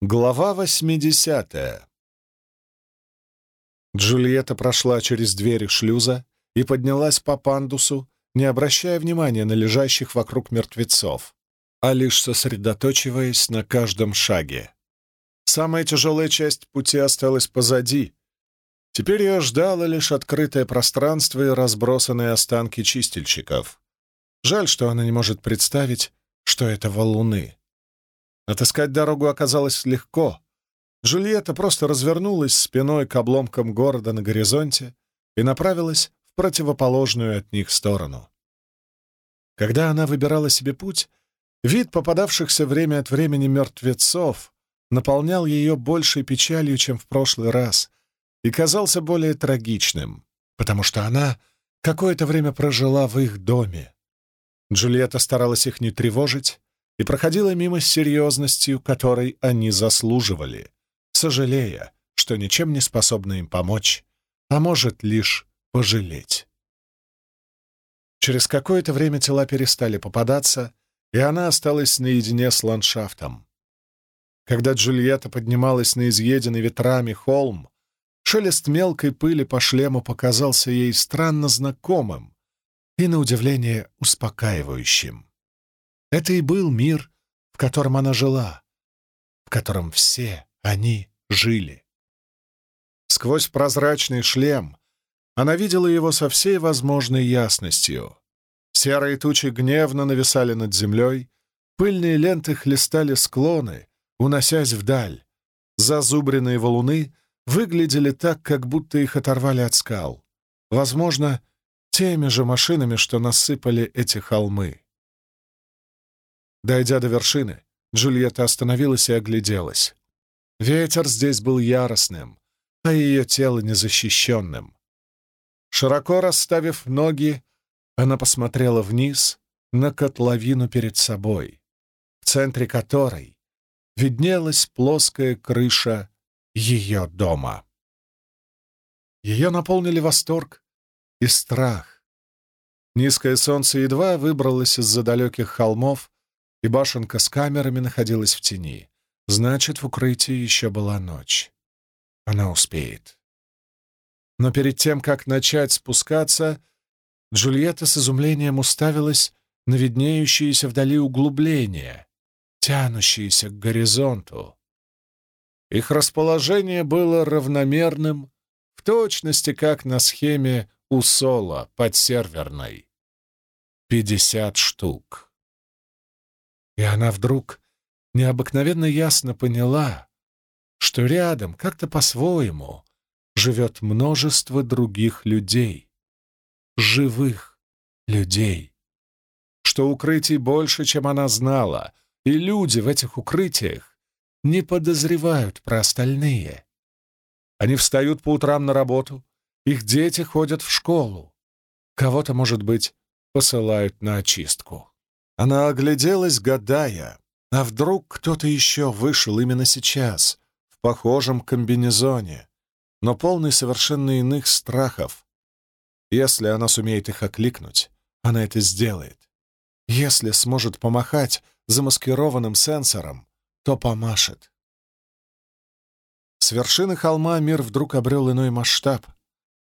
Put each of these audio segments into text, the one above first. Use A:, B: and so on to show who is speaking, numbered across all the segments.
A: Глава 80 Джульетта прошла через двери шлюза и поднялась по пандусу, не обращая внимания на лежащих вокруг мертвецов, а лишь сосредоточиваясь на каждом шаге. Самая тяжелая часть пути осталась позади. Теперь ее ждало лишь открытое пространство и разбросанные останки чистильщиков. Жаль, что она не может представить, что это валуны. Отыскать дорогу оказалось легко. Джульетта просто развернулась спиной к обломкам города на горизонте и направилась в противоположную от них сторону. Когда она выбирала себе путь, вид попадавшихся время от времени мертвецов наполнял ее большей печалью, чем в прошлый раз, и казался более трагичным, потому что она какое-то время прожила в их доме. Джульетта старалась их не тревожить, и проходила мимо с серьезностью, которой они заслуживали, сожалея, что ничем не способна им помочь, а может лишь пожалеть. Через какое-то время тела перестали попадаться, и она осталась наедине с ландшафтом. Когда Джульетта поднималась на изъеденный ветрами холм, шелест мелкой пыли по шлему показался ей странно знакомым и, на удивление, успокаивающим. Это и был мир, в котором она жила, в котором все они жили. Сквозь прозрачный шлем она видела его со всей возможной ясностью. Серые тучи гневно нависали над землей, пыльные ленты хлестали склоны, уносясь вдаль. Зазубренные валуны выглядели так, как будто их оторвали от скал. Возможно, теми же машинами, что насыпали эти холмы. Дойдя до вершины, Джульетта остановилась и огляделась. Ветер здесь был яростным, а ее тело незащищенным. Широко расставив ноги, она посмотрела вниз на котловину перед собой, в центре которой виднелась плоская крыша ее дома. Ее наполнили восторг и страх. Низкое солнце едва выбралось из-за далеких холмов и башенка с камерами находилась в тени. Значит, в укрытии еще была ночь. Она успеет. Но перед тем, как начать спускаться, Джульетта с изумлением уставилась на виднеющиеся вдали углубления, тянущиеся к горизонту. Их расположение было равномерным, в точности как на схеме у Соло подсерверной. Пятьдесят штук. И она вдруг необыкновенно ясно поняла, что рядом, как-то по-своему, живет множество других людей, живых людей, что укрытий больше, чем она знала, и люди в этих укрытиях не подозревают про остальные. Они встают по утрам на работу, их дети ходят в школу, кого-то, может быть, посылают на очистку. Она огляделась, гадая, а вдруг кто-то еще вышел именно сейчас, в похожем комбинезоне, но полный совершенно иных страхов. Если она сумеет их окликнуть, она это сделает. Если сможет помахать замаскированным сенсором, то помашет. С вершины холма мир вдруг обрел иной масштаб.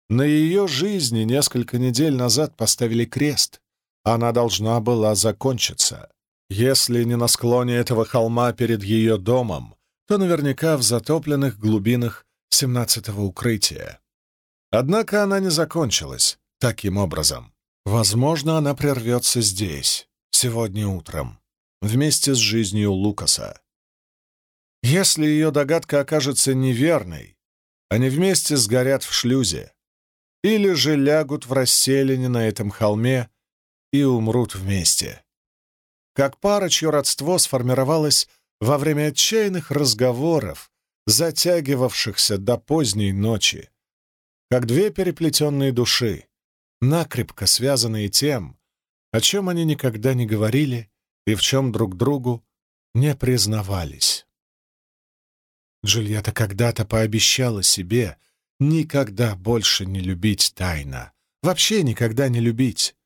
A: На ее жизни несколько недель назад поставили крест — она должна была закончиться. Если не на склоне этого холма перед ее домом, то наверняка в затопленных глубинах семнадцатого укрытия. Однако она не закончилась таким образом. Возможно, она прервется здесь, сегодня утром, вместе с жизнью Лукаса. Если ее догадка окажется неверной, они вместе сгорят в шлюзе или же лягут в расселине на этом холме и умрут вместе. Как пара, чье родство сформировалось во время отчаянных разговоров, затягивавшихся до поздней ночи. Как две переплетенные души, накрепко связанные тем, о чем они никогда не говорили и в чем друг другу не признавались. Джульетта когда-то пообещала себе никогда больше не любить тайно, вообще никогда не любить.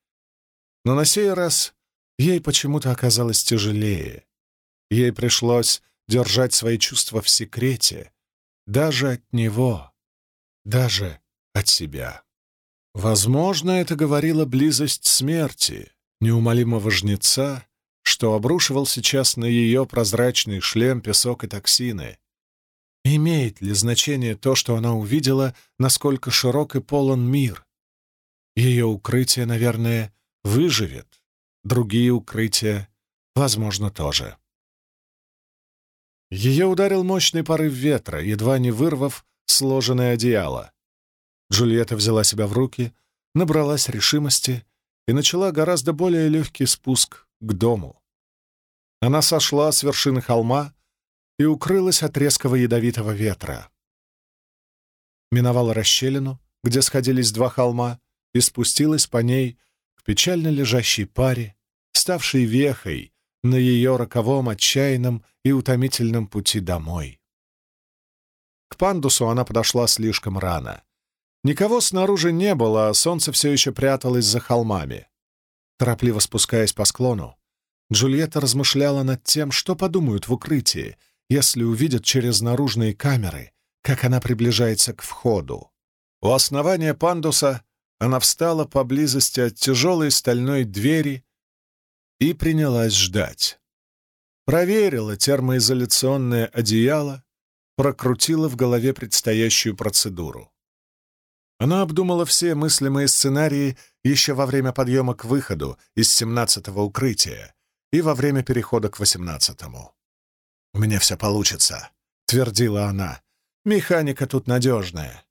A: Но на сей раз ей почему-то оказалось тяжелее. Ей пришлось держать свои чувства в секрете, даже от него, даже от себя. Возможно, это говорила близость смерти, неумолимого жнеца, что обрушивал сейчас на ее прозрачный шлем песок и токсины. Имеет ли значение то, что она увидела, насколько широк и полон мир? Ее укрытие, наверное, выживет. Другие укрытия, возможно, тоже. Ее ударил мощный порыв ветра, едва не вырвав сложенное одеяло. Джульетта взяла себя в руки, набралась решимости и начала гораздо более легкий спуск к дому. Она сошла с вершины холма и укрылась от резкого ядовитого ветра. Миновала расщелину, где сходились два холма, и спустилась по ней печально лежащей паре, ставшей вехой на ее роковом, отчаянном и утомительном пути домой. К пандусу она подошла слишком рано. Никого снаружи не было, а солнце все еще пряталось за холмами. Торопливо спускаясь по склону, Джульетта размышляла над тем, что подумают в укрытии, если увидят через наружные камеры, как она приближается к входу. У основания пандуса она встала поблизости от тяжелой стальной двери и принялась ждать. Проверила термоизоляционное одеяло, прокрутила в голове предстоящую процедуру. Она обдумала все мыслимые сценарии еще во время подъема к выходу из 17-го укрытия и во время перехода к 18-му. «У меня все получится», — твердила она. «Механика тут надежная.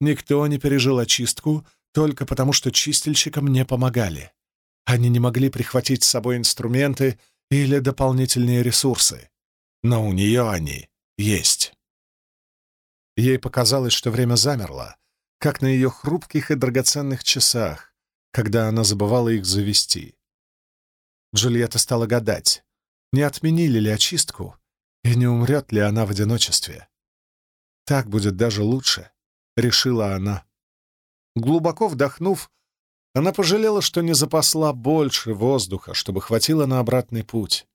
A: Никто не пережил очистку только потому, что чистильщикам не помогали. Они не могли прихватить с собой инструменты или дополнительные ресурсы. Но у нее они есть. Ей показалось, что время замерло, как на ее хрупких и драгоценных часах, когда она забывала их завести. Джульетта стала гадать, не отменили ли очистку и не умрет ли она в одиночестве. Так будет даже лучше, решила она. Глубоко вдохнув, она пожалела, что не запасла больше воздуха, чтобы хватило на обратный путь.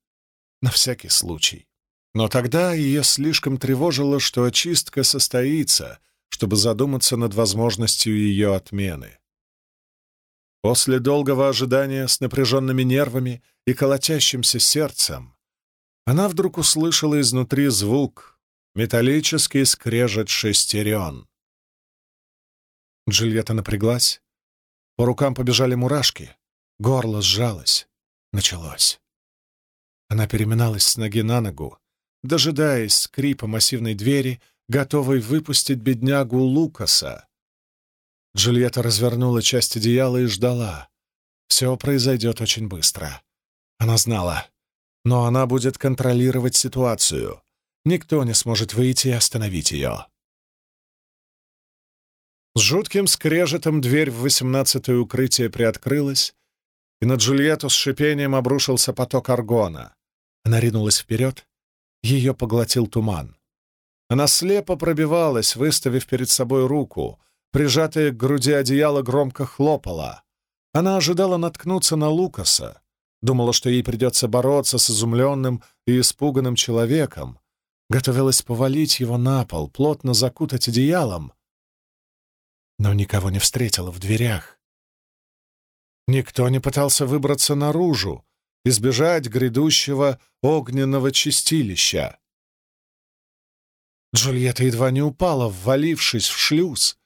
A: На всякий случай. Но тогда ее слишком тревожило, что очистка состоится, чтобы задуматься над возможностью ее отмены. После долгого ожидания с напряженными нервами и колотящимся сердцем она вдруг услышала изнутри звук, металлический скрежет шестерен. Джульетта напряглась, по рукам побежали мурашки, горло сжалось. Началось. Она переминалась с ноги на ногу, дожидаясь скрипа массивной двери, готовой выпустить беднягу Лукаса. Джульетта развернула часть одеяла и ждала. Все произойдет очень быстро. Она знала. Но она будет контролировать ситуацию. Никто не сможет выйти и остановить ее. С жутким скрежетом дверь в восемнадцатое укрытие приоткрылась, и на Джульетту с шипением обрушился поток аргона. Она ринулась вперед, ее поглотил туман. Она слепо пробивалась, выставив перед собой руку, прижатая к груди одеяло громко хлопала. Она ожидала наткнуться на Лукаса, думала, что ей придется бороться с изумленным и испуганным человеком, готовилась повалить его на пол, плотно закутать одеялом, но никого не встретила в дверях. Никто не пытался выбраться наружу, избежать грядущего огненного чистилища. Джульетта едва не упала, ввалившись в шлюз.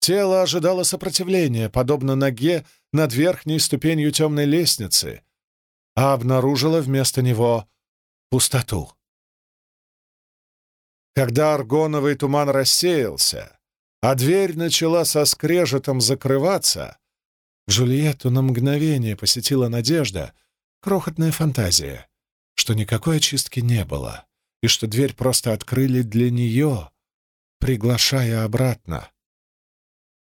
A: Тело ожидало сопротивления, подобно ноге над верхней ступенью темной лестницы, а обнаружила вместо него пустоту. Когда аргоновый туман рассеялся, а дверь начала со скрежетом закрываться, Джульетту на мгновение посетила надежда, крохотная фантазия, что никакой очистки не было, и что дверь просто открыли для нее, приглашая обратно.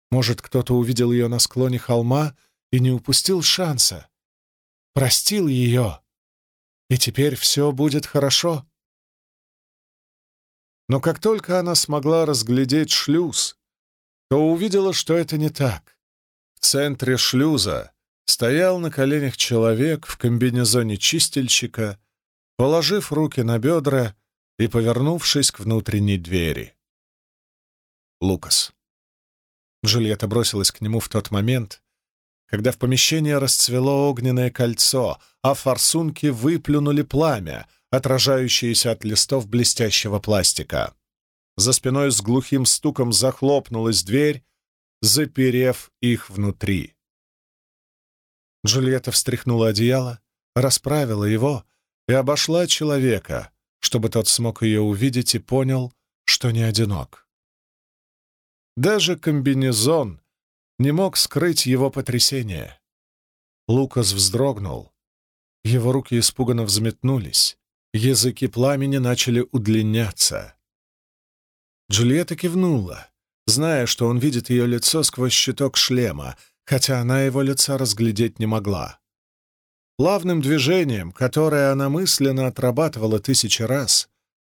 A: Может, кто-то увидел ее на склоне холма и не упустил шанса, простил ее, и теперь все будет хорошо. Но как только она смогла разглядеть шлюз, то увидела, что это не так. В центре шлюза стоял на коленях человек в комбинезоне чистильщика, положив руки на бедра и повернувшись к внутренней двери. Лукас. Джульетта бросилась к нему в тот момент, когда в помещение расцвело огненное кольцо, а форсунки выплюнули пламя, отражающееся от листов блестящего пластика. За спиной с глухим стуком захлопнулась дверь, заперев их внутри. Джульетта встряхнула одеяло, расправила его и обошла человека, чтобы тот смог ее увидеть и понял, что не одинок. Даже комбинезон не мог скрыть его потрясение. Лукас вздрогнул. Его руки испуганно взметнулись. Языки пламени начали удлиняться. Джульетта кивнула, зная, что он видит ее лицо сквозь щиток шлема, хотя она его лица разглядеть не могла. Плавным движением, которое она мысленно отрабатывала тысячи раз,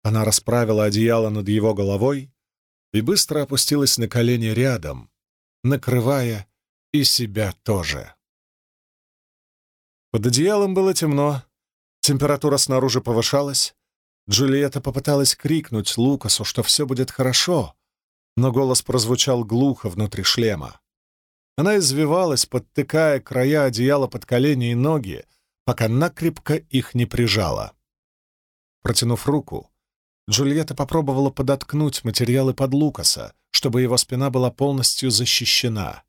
A: она расправила одеяло над его головой и быстро опустилась на колени рядом, накрывая и себя тоже. Под одеялом было темно, температура снаружи повышалась. Джульетта попыталась крикнуть Лукасу, что все будет хорошо, но голос прозвучал глухо внутри шлема. Она извивалась, подтыкая края одеяла под колени и ноги, пока накрепко их не прижала. Протянув руку, Джульетта попробовала подоткнуть материалы под Лукаса, чтобы его спина была полностью защищена.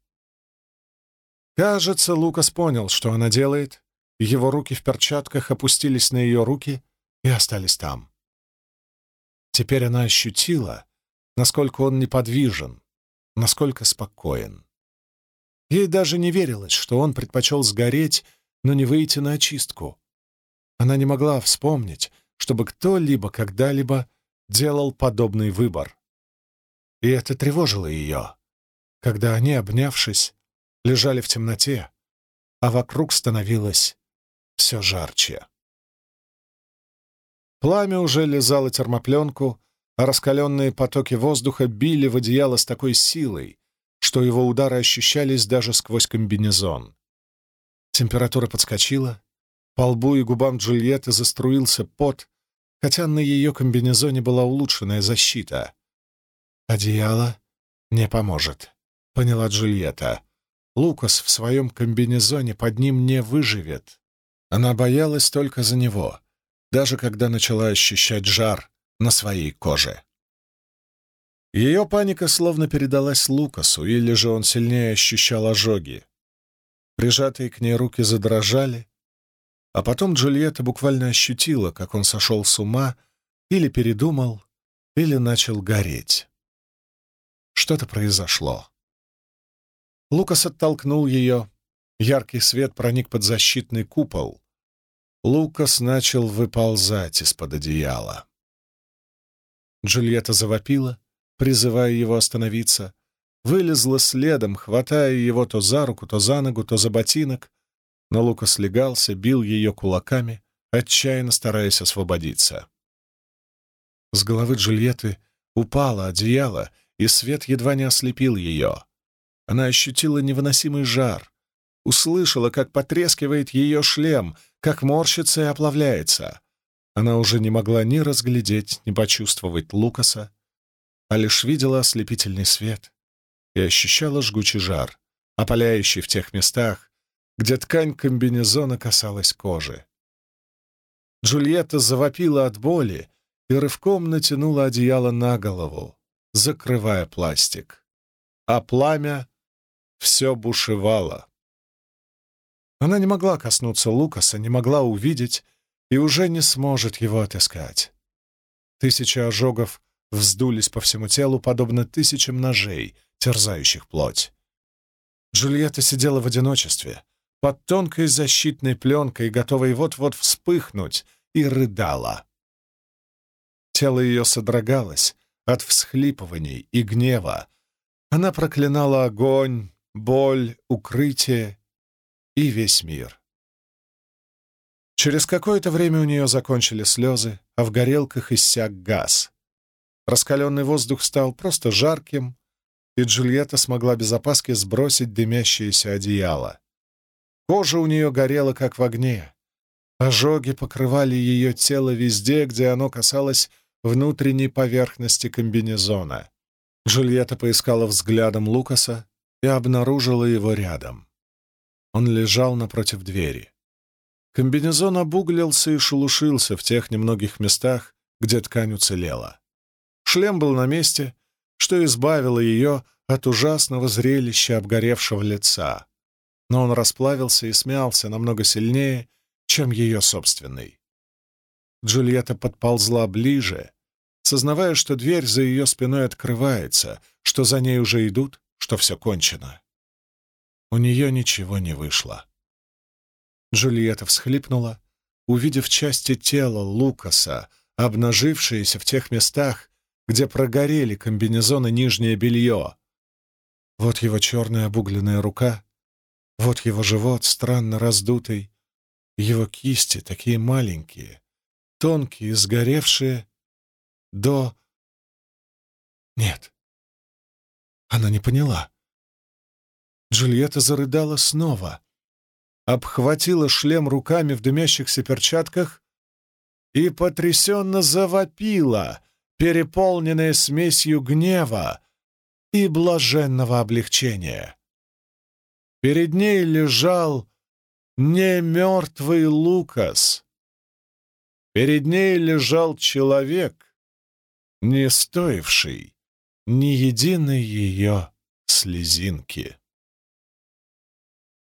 A: Кажется, Лукас понял, что она делает, его руки в перчатках опустились на ее руки и остались там. Теперь она ощутила, насколько он неподвижен, насколько спокоен. Ей даже не верилось, что он предпочел сгореть, но не выйти на очистку. Она не могла вспомнить, чтобы кто-либо когда-либо делал подобный выбор. И это тревожило ее, когда они, обнявшись, лежали в темноте, а вокруг становилось все жарче. Пламя уже лизало термопленку, а раскаленные потоки воздуха били в одеяло с такой силой, что его удары ощущались даже сквозь комбинезон. Температура подскочила, по лбу и губам Джульетты заструился пот, хотя на ее комбинезоне была улучшенная защита. «Одеяло не поможет», — поняла Джульетта. «Лукас в своем комбинезоне под ним не выживет». Она боялась только за него, даже когда начала ощущать жар на своей коже. Ее паника словно передалась Лукасу, или же он сильнее ощущал ожоги. Прижатые к ней руки задрожали, а потом Джульетта буквально ощутила, как он сошел с ума, или передумал, или начал гореть. Что-то произошло. Лукас оттолкнул ее. Яркий свет проник под защитный купол. Лукас начал выползать из-под одеяла. Джульетта завопила, призывая его остановиться, вылезла следом, хватая его то за руку, то за ногу, то за ботинок, но Лукас легался, бил ее кулаками, отчаянно стараясь освободиться. С головы Джульетты упало одеяло, и свет едва не ослепил ее. Она ощутила невыносимый жар, услышала, как потрескивает ее шлем, как морщится и оплавляется. Она уже не могла ни разглядеть, ни почувствовать Лукаса, а лишь видела ослепительный свет и ощущала жгучий жар, опаляющий в тех местах, где ткань комбинезона касалась кожи. Джульетта завопила от боли и рывком натянула одеяло на голову, закрывая пластик. А пламя все бушевало. Она не могла коснуться Лукаса, не могла увидеть и уже не сможет его отыскать. Тысячи ожогов вздулись по всему телу, подобно тысячам ножей, терзающих плоть. Джульетта сидела в одиночестве, под тонкой защитной пленкой, готовой вот-вот вспыхнуть, и рыдала. Тело ее содрогалось от всхлипываний и гнева. Она проклинала огонь, боль, укрытие и весь мир. Через какое-то время у нее закончили слезы, а в горелках иссяк газ. Раскаленный воздух стал просто жарким, и Джульетта смогла без опаски сбросить дымящееся одеяло. Кожа у нее горела, как в огне. Ожоги покрывали ее тело везде, где оно касалось внутренней поверхности комбинезона. Джульетта поискала взглядом Лукаса и обнаружила его рядом. Он лежал напротив двери. Комбинезон обуглился и шелушился в тех немногих местах, где ткань уцелела. Шлем был на месте, что избавило ее от ужасного зрелища обгоревшего лица. Но он расплавился и смялся намного сильнее, чем ее собственный. Джульетта подползла ближе, сознавая, что дверь за ее спиной открывается, что за ней уже идут, что все кончено. У нее ничего не вышло. Джульетта всхлипнула, увидев части тела Лукаса, обнажившиеся в тех местах, где прогорели комбинезон и нижнее белье. Вот его черная обугленная рука, вот его живот, странно раздутый, его кисти такие маленькие, тонкие, сгоревшие, до... Нет. Она не поняла. Джульетта зарыдала снова, обхватила шлем руками в дымящихся перчатках и потрясенно завопила, переполненная смесью гнева и блаженного облегчения. Перед ней лежал не мертвый Лукас. Перед ней лежал человек, не стоивший ни единой ее слезинки.